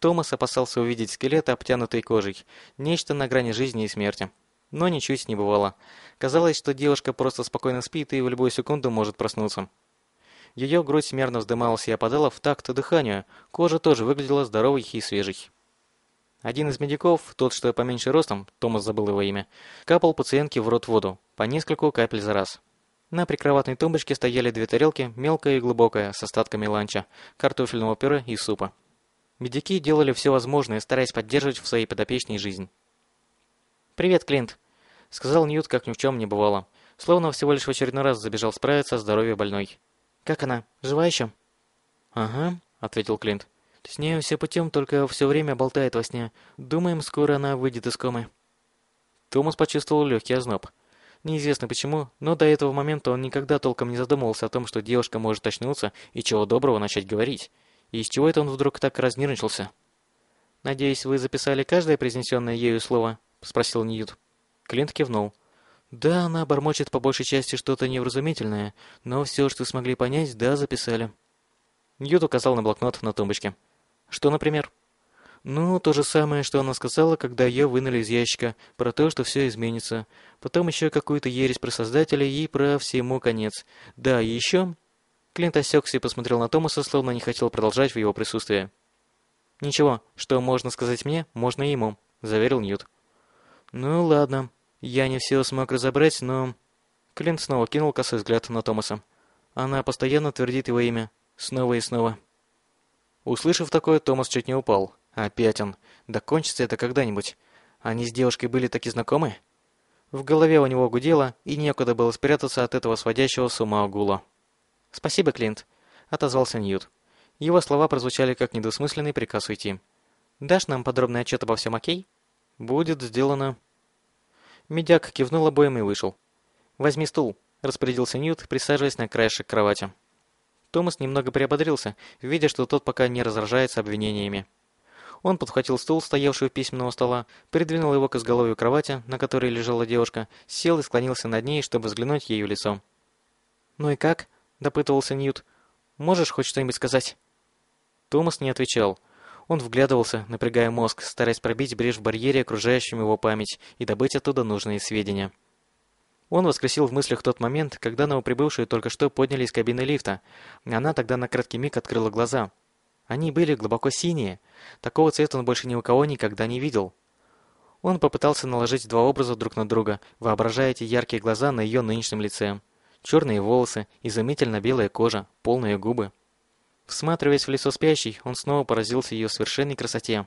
Томас опасался увидеть скелет, обтянутый кожей, нечто на грани жизни и смерти. Но ничуть не бывало. Казалось, что девушка просто спокойно спит и в любую секунду может проснуться. Ее грудь мерно вздымалась и опадала в такт дыханию, кожа тоже выглядела здоровой и свежей. Один из медиков, тот, что поменьше ростом, Томас забыл его имя, капал пациентке в рот воду, по нескольку капель за раз. На прикроватной тумбочке стояли две тарелки, мелкая и глубокая, с остатками ланча, картофельного пюре и супа. Медики делали все возможное, стараясь поддерживать в своей подопечной жизнь. «Привет, Клинт», — сказал Ньют, как ни в чем не бывало, словно всего лишь в очередной раз забежал справиться о здоровье больной. «Как она? Жива еще?» «Ага», — ответил Клинт. С нею все путем, только все время болтает во сне. Думаем, скоро она выйдет из комы. Томас почувствовал легкий озноб. Неизвестно почему, но до этого момента он никогда толком не задумывался о том, что девушка может очнуться и чего доброго начать говорить. Из чего это он вдруг так разнервничался? «Надеюсь, вы записали каждое произнесенное ею слово?» — спросил Ньют. Клинт кивнул. «Да, она бормочет по большей части что-то невразумительное, но все, что смогли понять, да, записали». Ньют указал на блокнот на тумбочке. Что, например? Ну, то же самое, что она сказала, когда ее вынули из ящика, про то, что все изменится. Потом еще какую-то ересь про создателя и про всему конец. Да, и еще... Клинт осекся и посмотрел на Томаса, словно не хотел продолжать в его присутствии. «Ничего, что можно сказать мне, можно и ему», — заверил Ньют. «Ну, ладно. Я не все смог разобрать, но...» Клинт снова кинул косой взгляд на Томаса. Она постоянно твердит его имя. Снова и снова. Услышав такое, Томас чуть не упал. Опять он. Да кончится это когда-нибудь. Они с девушкой были таки знакомы? В голове у него гудело, и некуда было спрятаться от этого сводящего с ума гула. «Спасибо, Клинт», — отозвался Ньют. Его слова прозвучали как недосмысленный приказ уйти. «Дашь нам подробный отчет обо всем, окей?» «Будет сделано». Медяк кивнул обоим и вышел. «Возьми стул», — распорядился Ньют, присаживаясь на краешек кровати. Томас немного приободрился, видя, что тот пока не разражается обвинениями. Он подхватил стул, стоявший у письменного стола, придвинул его к изголовью кровати, на которой лежала девушка, сел и склонился над ней, чтобы взглянуть ей в лицо. «Ну и как?» – допытывался Ньют. «Можешь хоть что-нибудь сказать?» Томас не отвечал. Он вглядывался, напрягая мозг, стараясь пробить брешь в барьере, окружающем его память, и добыть оттуда нужные сведения. Он воскресил в мыслях тот момент, когда новоприбывшие только что подняли из кабины лифта. Она тогда на краткий миг открыла глаза. Они были глубоко синие. Такого цвета он больше ни у кого никогда не видел. Он попытался наложить два образа друг на друга, воображая эти яркие глаза на ее нынешнем лице. Черные волосы, изумительно белая кожа, полные губы. Всматриваясь в лицо спящей, он снова поразился ее совершенной красоте.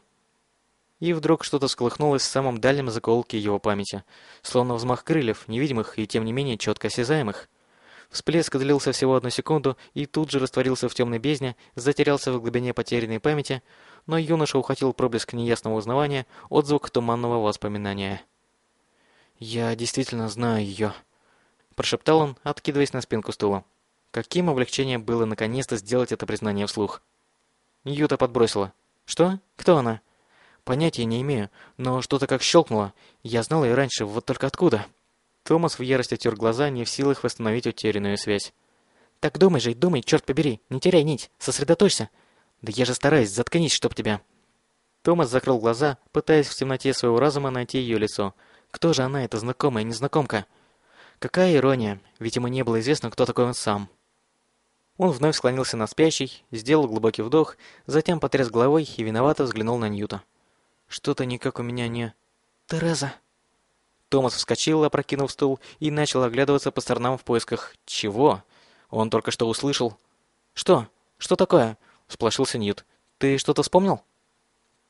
И вдруг что-то сколыхнулось в самом дальнем закоулке его памяти, словно взмах крыльев, невидимых и тем не менее четко осязаемых. Всплеск длился всего одну секунду и тут же растворился в темной бездне, затерялся в глубине потерянной памяти, но юноша ухватил проблеск неясного узнавания, отзвук туманного воспоминания. «Я действительно знаю ее», — прошептал он, откидываясь на спинку стула. Каким облегчением было наконец-то сделать это признание вслух. Ньюта подбросила. «Что? Кто она?» Понятия не имею, но что-то как щелкнуло. Я знал ее раньше, вот только откуда? Томас в ярости тер глаза, не в силах восстановить утерянную связь. Так думай же, думай, черт побери, не теряй нить, сосредоточься. Да я же стараюсь, заткнись, чтоб тебя. Томас закрыл глаза, пытаясь в темноте своего разума найти ее лицо. Кто же она, эта знакомая незнакомка? Какая ирония, ведь ему не было известно, кто такой он сам. Он вновь склонился на спящий, сделал глубокий вдох, затем потряс головой и виновато взглянул на Ньюта. Что-то никак у меня не... Тереза. Томас вскочил, опрокинув стул, и начал оглядываться по сторонам в поисках... Чего? Он только что услышал... Что? Что такое? Сплошился Ньют. Ты что-то вспомнил?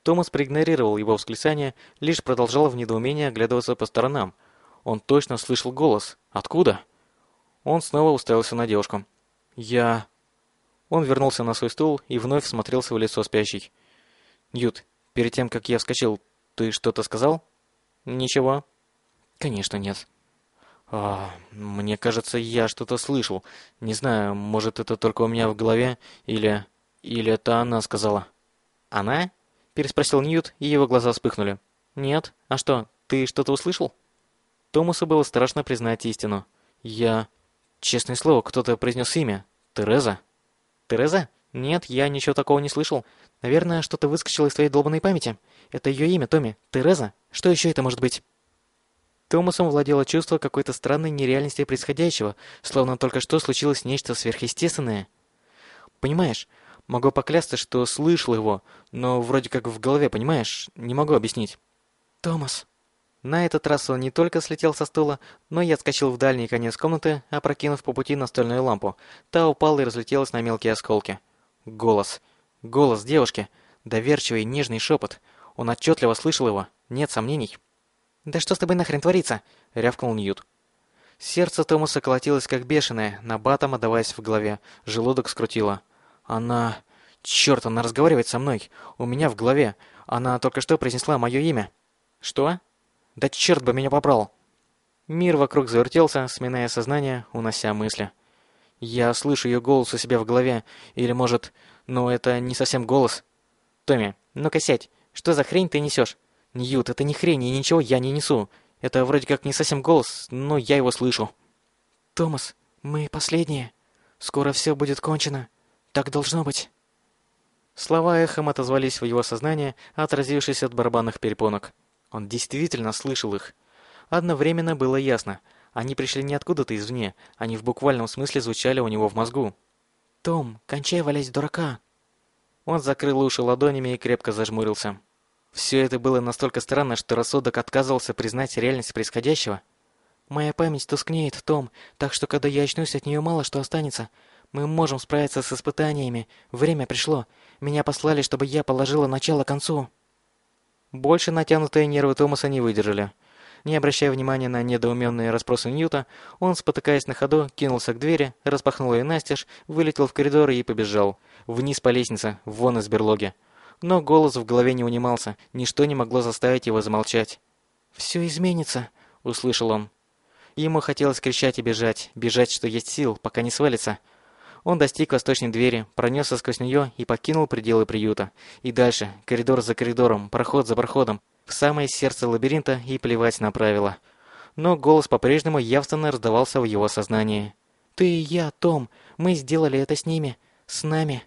Томас проигнорировал его восклицание, лишь продолжал в недоумении оглядываться по сторонам. Он точно слышал голос. Откуда? Он снова уставился на девушку. «Я...» Он вернулся на свой стул и вновь смотрелся в лицо спящей. «Ньют, Перед тем, как я вскочил, ты что-то сказал? Ничего. Конечно, нет. А, мне кажется, я что-то слышал. Не знаю, может, это только у меня в голове, или... Или это она сказала. Она? Переспросил Ньют, и его глаза вспыхнули. Нет. А что, ты что-то услышал? Томасу было страшно признать истину. Я... Честное слово, кто-то произнес имя. Тереза. Тереза? Нет, я ничего такого не слышал. Наверное, что-то выскочило из твоей долбанной памяти. Это ее имя, Томми. Тереза? Что еще это может быть?» Томасом владело чувство какой-то странной нереальности происходящего, словно только что случилось нечто сверхъестественное. «Понимаешь, могу поклясться, что слышал его, но вроде как в голове, понимаешь? Не могу объяснить». «Томас». На этот раз он не только слетел со стула, но и отскочил в дальний конец комнаты, опрокинув по пути настольную лампу. Та упала и разлетелась на мелкие осколки. Голос. Голос девушки. Доверчивый нежный шепот. Он отчетливо слышал его. Нет сомнений. «Да что с тобой нахрен творится?» — рявкнул Ньют. Сердце Томаса колотилось как бешеное, на батом отдаваясь в голове. Желудок скрутило. «Она... Черт, она разговаривает со мной. У меня в голове. Она только что произнесла мое имя». «Что?» «Да черт бы меня побрал!» Мир вокруг завертелся, сминая сознание, унося мысли. Я слышу ее голос у себя в голове. Или, может... Ну, это не совсем голос. «Томми, ну-ка сядь. Что за хрень ты несешь?» «Ньют, это не хрень, и ничего я не несу. Это вроде как не совсем голос, но я его слышу». «Томас, мы последние. Скоро все будет кончено. Так должно быть». Слова эхом отозвались в его сознание, отразившись от барабанных перепонок. Он действительно слышал их. Одновременно было ясно. Они пришли не откуда-то извне, они в буквальном смысле звучали у него в мозгу. «Том, кончай валять дурака!» Он закрыл уши ладонями и крепко зажмурился. Все это было настолько странно, что рассудок отказывался признать реальность происходящего. Моя память тускнеет, Том, так что когда я очнусь, от нее мало что останется. Мы можем справиться с испытаниями. Время пришло. Меня послали, чтобы я положила начало концу. Больше натянутые нервы Томаса не выдержали. Не обращая внимания на недоуменные расспросы Ньюта, он, спотыкаясь на ходу, кинулся к двери, распахнул ее настежь, вылетел в коридор и побежал. Вниз по лестнице, вон из берлоги. Но голос в голове не унимался, ничто не могло заставить его замолчать. «Все изменится», — услышал он. Ему хотелось кричать и бежать, бежать, что есть сил, пока не свалится. Он достиг восточной двери, пронесся сквозь нее и покинул пределы приюта. И дальше, коридор за коридором, проход за проходом, в самое сердце лабиринта и плевать на правила. Но голос по-прежнему явственно раздавался в его сознании. «Ты и я, Том, мы сделали это с ними, с нами».